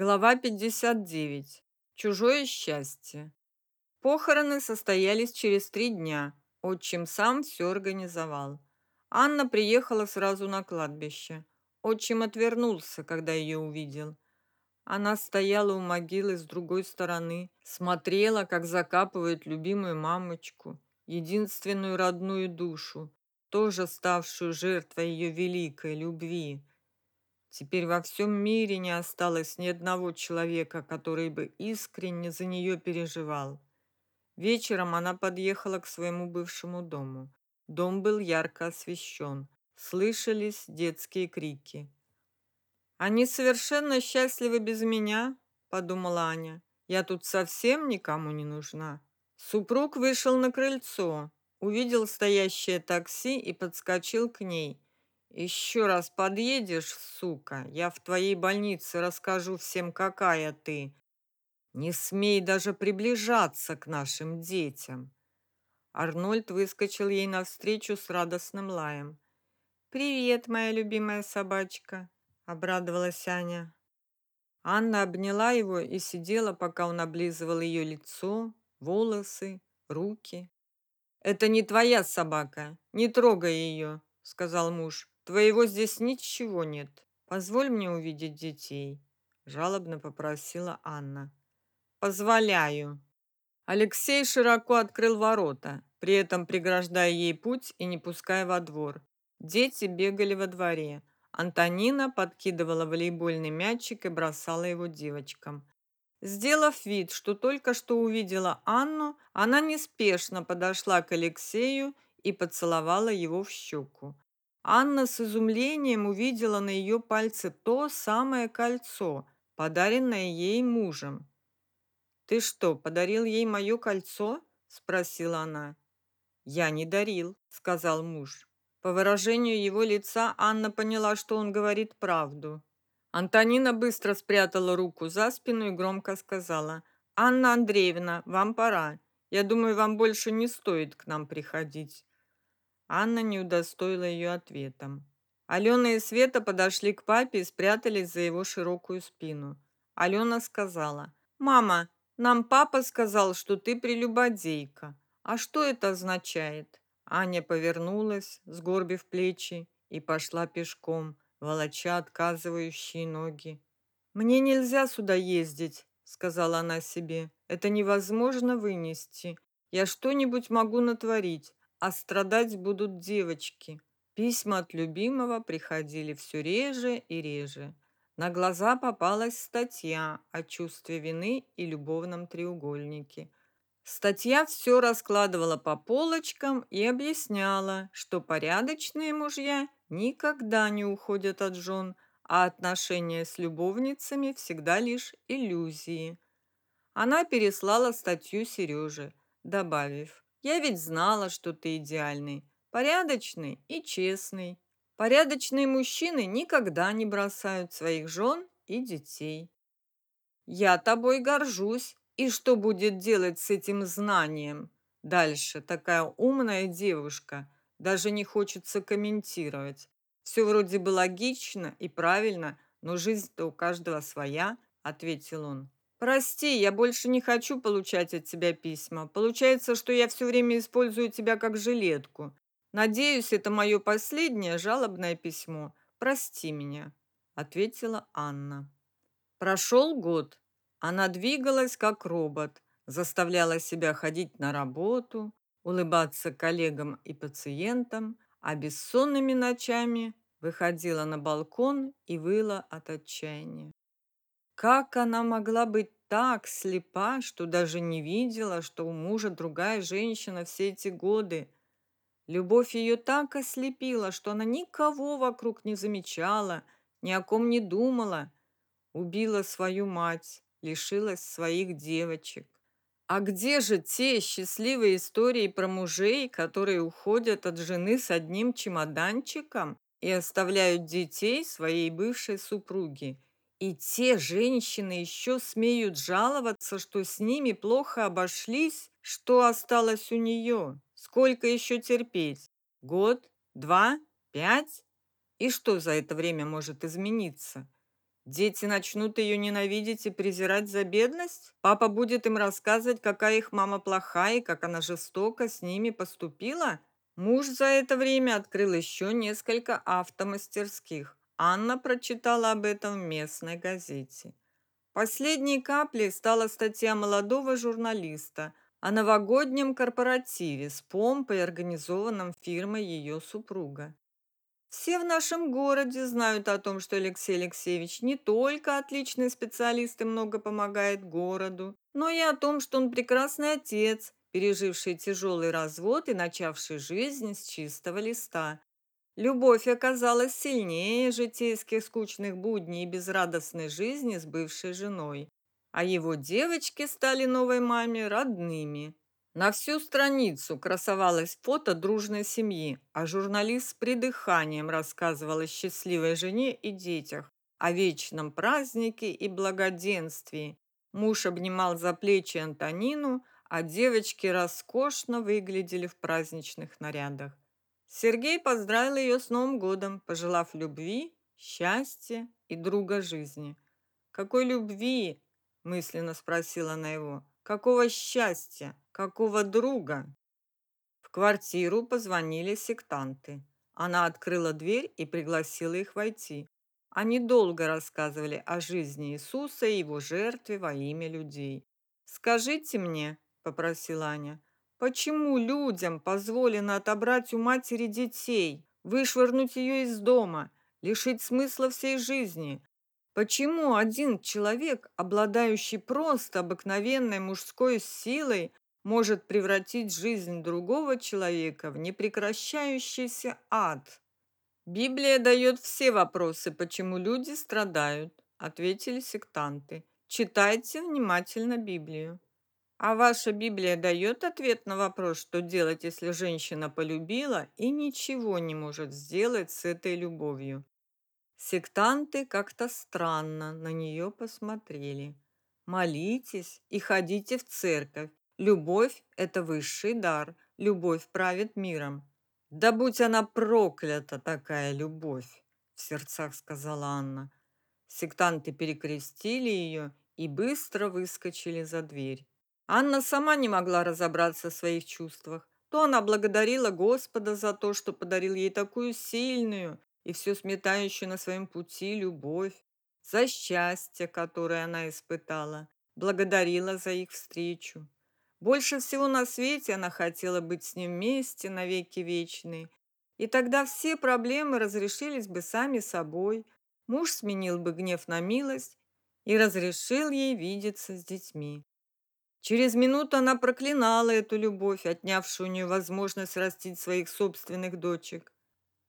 Глава 59. Чужое счастье. Похороны состоялись через три дня. Отчим сам все организовал. Анна приехала сразу на кладбище. Отчим отвернулся, когда ее увидел. Она стояла у могилы с другой стороны, смотрела, как закапывают любимую мамочку, единственную родную душу, тоже ставшую жертвой ее великой любви. Теперь во всем мире не осталось ни одного человека, который бы искренне за нее переживал. Вечером она подъехала к своему бывшему дому. Дом был ярко освещен. Слышались детские крики. «Они совершенно счастливы без меня», — подумала Аня. «Я тут совсем никому не нужна». Супруг вышел на крыльцо, увидел стоящее такси и подскочил к ней. Еще раз подъедешь, сука, я в твоей больнице расскажу всем, какая ты. Не смей даже приближаться к нашим детям. Арнольд выскочил ей навстречу с радостным лаем. «Привет, моя любимая собачка», — обрадовалась Аня. Анна обняла его и сидела, пока он облизывал ее лицо, волосы, руки. «Это не твоя собака, не трогай ее», — сказал муж. Твоего здесь ничего нет. Позволь мне увидеть детей, жалобно попросила Анна. Позволяю. Алексей широко открыл ворота, при этом преграждая ей путь и не пуская во двор. Дети бегали во дворе. Антонина подкидывала волейбольный мячик и бросала его девочкам. Сделав вид, что только что увидела Анну, она неспешно подошла к Алексею и поцеловала его в щеку. Анна с изумлением увидела на ее пальце то самое кольцо, подаренное ей мужем. «Ты что, подарил ей мое кольцо?» – спросила она. «Я не дарил», – сказал муж. По выражению его лица Анна поняла, что он говорит правду. Антонина быстро спрятала руку за спину и громко сказала, «Анна Андреевна, вам пора. Я думаю, вам больше не стоит к нам приходить». Анна не удостоила ее ответом. Алена и Света подошли к папе и спрятались за его широкую спину. Алена сказала, «Мама, нам папа сказал, что ты прелюбодейка. А что это означает?» Аня повернулась, сгорбив плечи, и пошла пешком, волоча отказывающие ноги. «Мне нельзя сюда ездить», — сказала она себе. «Это невозможно вынести. Я что-нибудь могу натворить а страдать будут девочки. Письма от любимого приходили все реже и реже. На глаза попалась статья о чувстве вины и любовном треугольнике. Статья все раскладывала по полочкам и объясняла, что порядочные мужья никогда не уходят от жен, а отношения с любовницами всегда лишь иллюзии. Она переслала статью Сереже, добавив я ведь знала, что ты идеальный, порядочный и честный. Порядочные мужчины никогда не бросают своих жен и детей. Я тобой горжусь. И что будет делать с этим знанием? Дальше такая умная девушка. Даже не хочется комментировать. Все вроде бы логично и правильно, но жизнь-то у каждого своя, ответил он. «Прости, я больше не хочу получать от тебя письма. Получается, что я все время использую тебя как жилетку. Надеюсь, это мое последнее жалобное письмо. Прости меня», — ответила Анна. Прошел год. Она двигалась как робот, заставляла себя ходить на работу, улыбаться коллегам и пациентам, а бессонными ночами выходила на балкон и выла от отчаяния. Как она могла быть так слепа, что даже не видела, что у мужа другая женщина все эти годы? Любовь ее так ослепила, что она никого вокруг не замечала, ни о ком не думала. Убила свою мать, лишилась своих девочек. А где же те счастливые истории про мужей, которые уходят от жены с одним чемоданчиком и оставляют детей своей бывшей супруге? И те женщины еще смеют жаловаться, что с ними плохо обошлись, что осталось у нее. Сколько еще терпеть? Год? Два? Пять? И что за это время может измениться? Дети начнут ее ненавидеть и презирать за бедность? Папа будет им рассказывать, какая их мама плохая и как она жестоко с ними поступила? Муж за это время открыл еще несколько автомастерских. Анна прочитала об этом в местной газете. Последней каплей стала статья молодого журналиста о новогоднем корпоративе с помпой, организованном фирмой ее супруга. Все в нашем городе знают о том, что Алексей Алексеевич не только отличный специалист и много помогает городу, но и о том, что он прекрасный отец, переживший тяжелый развод и начавший жизнь с чистого листа. Любовь оказалась сильнее житейских скучных будней и безрадостной жизни с бывшей женой. А его девочки стали новой маме родными. На всю страницу красовалось фото дружной семьи, а журналист с придыханием рассказывал о счастливой жене и детях, о вечном празднике и благоденствии. Муж обнимал за плечи Антонину, а девочки роскошно выглядели в праздничных нарядах. Сергей поздравил ее с Новым годом, пожелав любви, счастья и друга жизни. «Какой любви?» – мысленно спросила она его. «Какого счастья? Какого друга?» В квартиру позвонили сектанты. Она открыла дверь и пригласила их войти. Они долго рассказывали о жизни Иисуса и его жертве во имя людей. «Скажите мне», – попросила Аня, Почему людям позволено отобрать у матери детей, вышвырнуть ее из дома, лишить смысла всей жизни? Почему один человек, обладающий просто обыкновенной мужской силой, может превратить жизнь другого человека в непрекращающийся ад? Библия дает все вопросы, почему люди страдают, ответили сектанты. Читайте внимательно Библию. А ваша Библия дает ответ на вопрос, что делать, если женщина полюбила и ничего не может сделать с этой любовью? Сектанты как-то странно на нее посмотрели. Молитесь и ходите в церковь. Любовь – это высший дар. Любовь правит миром. Да будь она проклята, такая любовь, в сердцах сказала Анна. Сектанты перекрестили ее и быстро выскочили за дверь. Анна сама не могла разобраться в своих чувствах. То она благодарила Господа за то, что подарил ей такую сильную и все сметающую на своем пути любовь, за счастье, которое она испытала, благодарила за их встречу. Больше всего на свете она хотела быть с ним вместе навеки вечные, и тогда все проблемы разрешились бы сами собой. Муж сменил бы гнев на милость и разрешил ей видеться с детьми. Через минуту она проклинала эту любовь, отнявшую у нее возможность растить своих собственных дочек.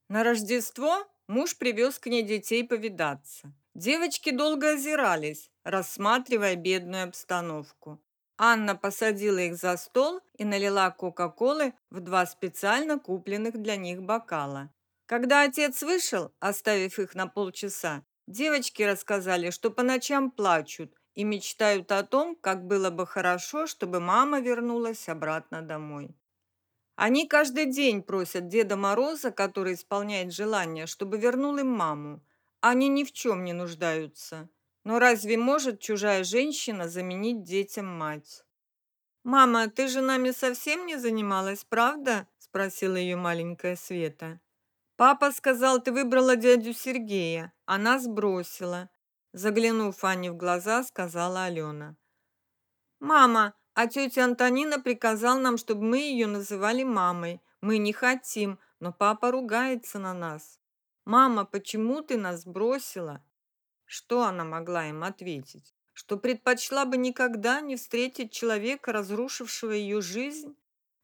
На Рождество муж привез к ней детей повидаться. Девочки долго озирались, рассматривая бедную обстановку. Анна посадила их за стол и налила Кока-Колы в два специально купленных для них бокала. Когда отец вышел, оставив их на полчаса, девочки рассказали, что по ночам плачут, и мечтают о том, как было бы хорошо, чтобы мама вернулась обратно домой. Они каждый день просят Деда Мороза, который исполняет желание, чтобы вернул им маму. Они ни в чем не нуждаются. Но разве может чужая женщина заменить детям мать? «Мама, ты же нами совсем не занималась, правда?» – спросила ее маленькая Света. «Папа сказал, ты выбрала дядю Сергея, а нас бросила. Заглянув Ане в глаза, сказала Алена. «Мама, а тетя Антонина приказал нам, чтобы мы ее называли мамой. Мы не хотим, но папа ругается на нас. Мама, почему ты нас бросила?» Что она могла им ответить? Что предпочла бы никогда не встретить человека, разрушившего ее жизнь?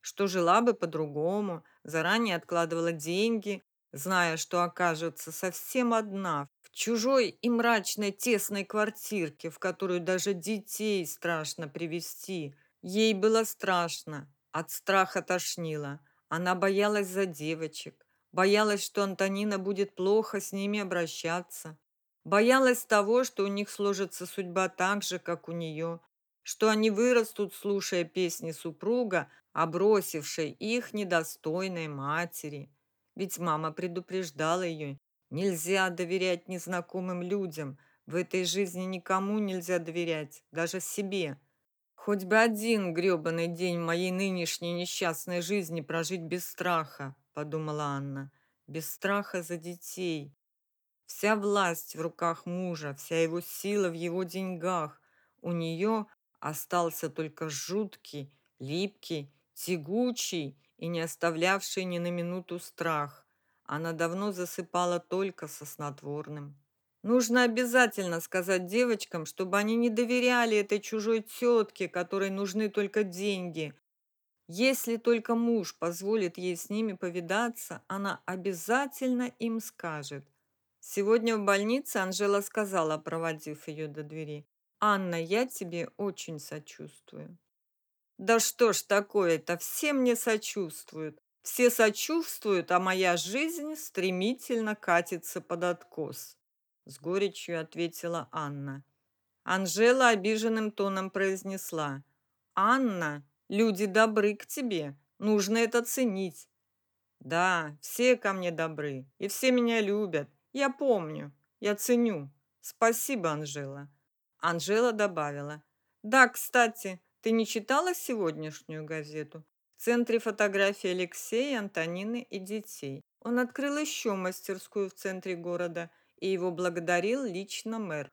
Что жила бы по-другому, заранее откладывала деньги, зная, что окажется совсем одна чужой и мрачной тесной квартирке, в которую даже детей страшно привести. Ей было страшно, от страха тошнило. Она боялась за девочек, боялась, что Антонина будет плохо с ними обращаться, боялась того, что у них сложится судьба так же, как у нее, что они вырастут, слушая песни супруга, обросившей их недостойной матери. Ведь мама предупреждала ее, нельзя доверять незнакомым людям, В этой жизни никому нельзя доверять, даже себе. Хоть бы один грёбаный день моей нынешней несчастной жизни прожить без страха, подумала Анна. Без страха за детей. Вся власть в руках мужа, вся его сила в его деньгах. У нее остался только жуткий, липкий, тягучий и не оставлявший ни на минуту страх. Она давно засыпала только со снотворным. Нужно обязательно сказать девочкам, чтобы они не доверяли этой чужой тетке, которой нужны только деньги. Если только муж позволит ей с ними повидаться, она обязательно им скажет. Сегодня в больнице Анжела сказала, проводив ее до двери. «Анна, я тебе очень сочувствую». «Да что ж такое-то, все мне сочувствуют. Все сочувствуют, а моя жизнь стремительно катится под откос», с горечью ответила Анна. Анжела обиженным тоном произнесла. «Анна, люди добры к тебе, нужно это ценить». «Да, все ко мне добры, и все меня любят, я помню, я ценю. Спасибо, Анжела. Анжела добавила. Да, кстати, ты не читала сегодняшнюю газету? Центре фотографии Алексея, Антонины и детей. Он открыл еще мастерскую в центре города, и его благодарил лично мэр.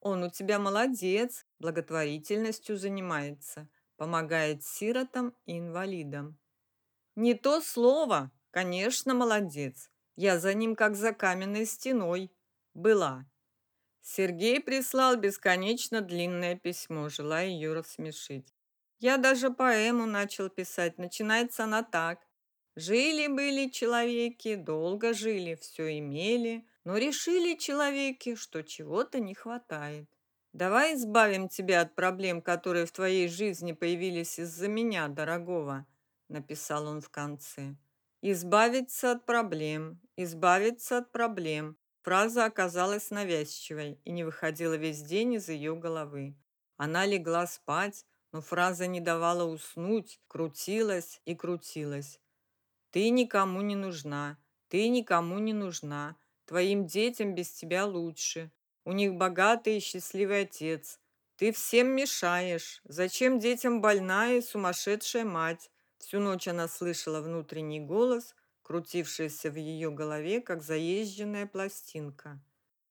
Он у тебя молодец, благотворительностью занимается, помогает сиротам и инвалидам. Не то слово, конечно, молодец. Я за ним как за каменной стеной. Была. Сергей прислал бесконечно длинное письмо, желая ее рассмешить. Я даже поэму начал писать. Начинается она так. Жили-были человеки, долго жили, все имели, но решили человеки, что чего-то не хватает. Давай избавим тебя от проблем, которые в твоей жизни появились из-за меня, дорогого, написал он в конце. Избавиться от проблем, избавиться от проблем. Фраза оказалась навязчивой и не выходила весь день из ее головы. Она легла спать, но фраза не давала уснуть, крутилась и крутилась. Ты никому не нужна, ты никому не нужна. Твоим детям без тебя лучше. У них богатый и счастливый отец. Ты всем мешаешь. Зачем детям больная и сумасшедшая мать? Всю ночь она слышала внутренний голос, крутившийся в ее голове, как заезженная пластинка.